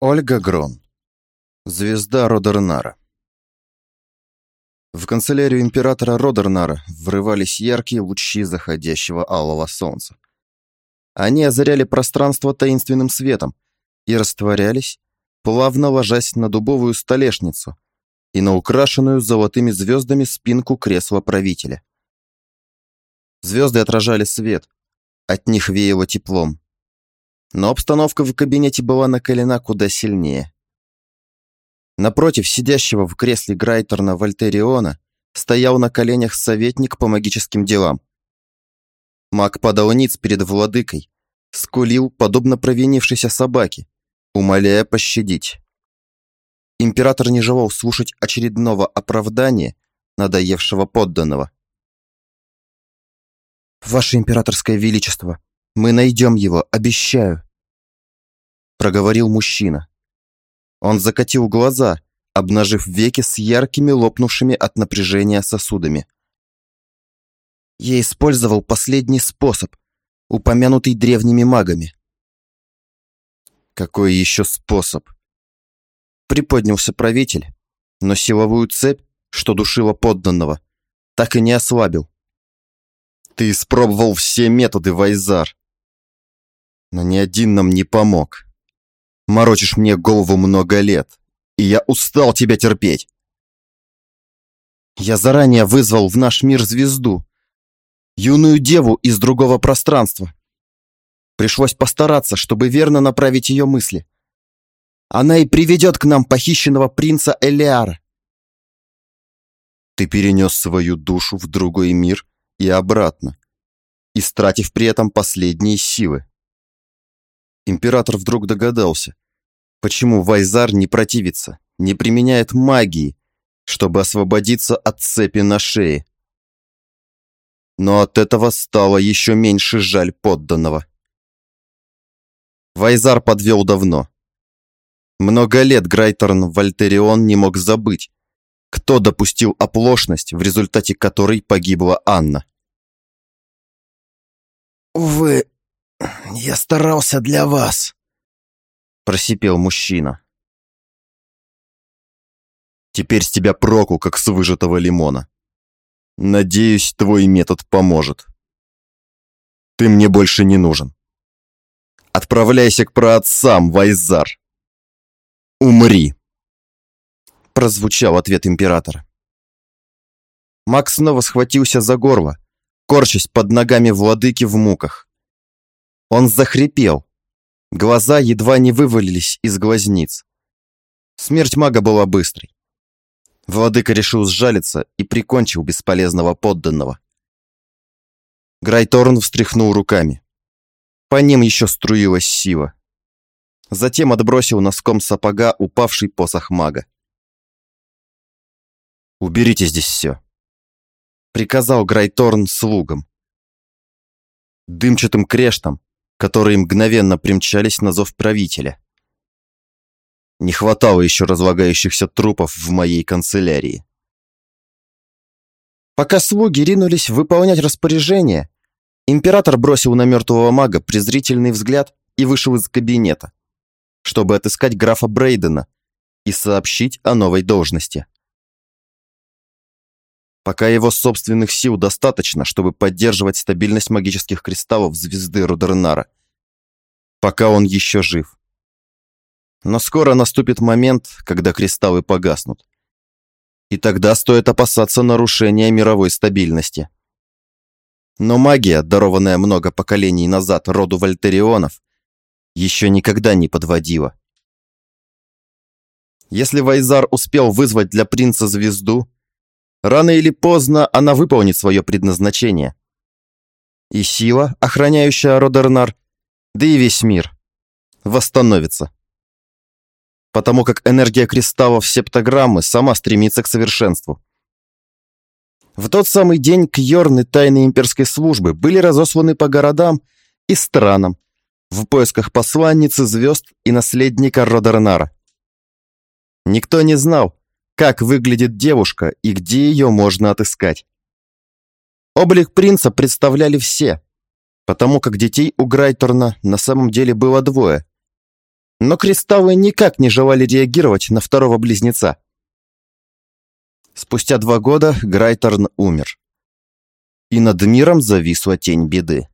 Ольга Грон. Звезда Родернара. В канцелярию императора Родернара врывались яркие лучи заходящего алого солнца. Они озаряли пространство таинственным светом и растворялись, плавно ложась на дубовую столешницу и на украшенную золотыми звездами спинку кресла правителя. Звезды отражали свет, от них веяло теплом, но обстановка в кабинете была накалена куда сильнее. Напротив сидящего в кресле Грайтерна Вольтериона стоял на коленях советник по магическим делам. Маг подал ниц перед владыкой, скулил, подобно провинившейся собаке, умоляя пощадить. Император не желал слушать очередного оправдания надоевшего подданного. «Ваше императорское величество, мы найдем его, обещаю!» Проговорил мужчина. Он закатил глаза, обнажив веки с яркими лопнувшими от напряжения сосудами. Я использовал последний способ, упомянутый древними магами. Какой еще способ? Приподнялся правитель, но силовую цепь, что душила подданного, так и не ослабил. Ты испробовал все методы, Вайзар. Но ни один нам не помог. Морочишь мне голову много лет, и я устал тебя терпеть. Я заранее вызвал в наш мир звезду, юную деву из другого пространства. Пришлось постараться, чтобы верно направить ее мысли. Она и приведет к нам похищенного принца Элиара. Ты перенес свою душу в другой мир и обратно, истратив при этом последние силы. Император вдруг догадался, почему Вайзар не противится, не применяет магии, чтобы освободиться от цепи на шее. Но от этого стало еще меньше жаль подданного. Вайзар подвел давно. Много лет Грайторн Вольтерион не мог забыть, кто допустил оплошность, в результате которой погибла Анна. «Увы, я старался для вас», — просипел мужчина. Теперь с тебя проку, как с выжатого лимона. Надеюсь, твой метод поможет. Ты мне больше не нужен. Отправляйся к праотцам, Вайзар. Умри. Прозвучал ответ императора. Макс снова схватился за горло, корчась под ногами владыки в муках. Он захрипел. Глаза едва не вывалились из глазниц. Смерть мага была быстрой. Владыка решил сжалиться и прикончил бесполезного подданного. Грайторн встряхнул руками. По ним еще струилась сила. Затем отбросил носком сапога упавший посох мага. «Уберите здесь все», — приказал Грайторн слугам. Дымчатым крештом, которые мгновенно примчались на зов правителя. Не хватало еще разлагающихся трупов в моей канцелярии. Пока слуги ринулись выполнять распоряжение, император бросил на мертвого мага презрительный взгляд и вышел из кабинета, чтобы отыскать графа Брейдена и сообщить о новой должности. Пока его собственных сил достаточно, чтобы поддерживать стабильность магических кристаллов звезды Рудернара. Пока он еще жив. Но скоро наступит момент, когда кристаллы погаснут. И тогда стоит опасаться нарушения мировой стабильности. Но магия, дарованная много поколений назад роду Вольтерионов, еще никогда не подводила. Если Вайзар успел вызвать для принца звезду, рано или поздно она выполнит свое предназначение. И сила, охраняющая Родернар, да и весь мир, восстановится потому как энергия кристаллов септограммы сама стремится к совершенству. В тот самый день кьорны тайной имперской службы были разосланы по городам и странам в поисках посланницы звезд и наследника Родернара. Никто не знал, как выглядит девушка и где ее можно отыскать. Облик принца представляли все, потому как детей у Грайторна на самом деле было двое, Но кристаллы никак не желали реагировать на второго близнеца. Спустя два года Грайторн умер. И над миром зависла тень беды.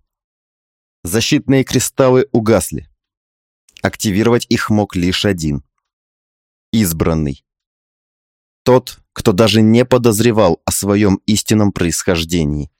Защитные кристаллы угасли. Активировать их мог лишь один. Избранный. Тот, кто даже не подозревал о своем истинном происхождении.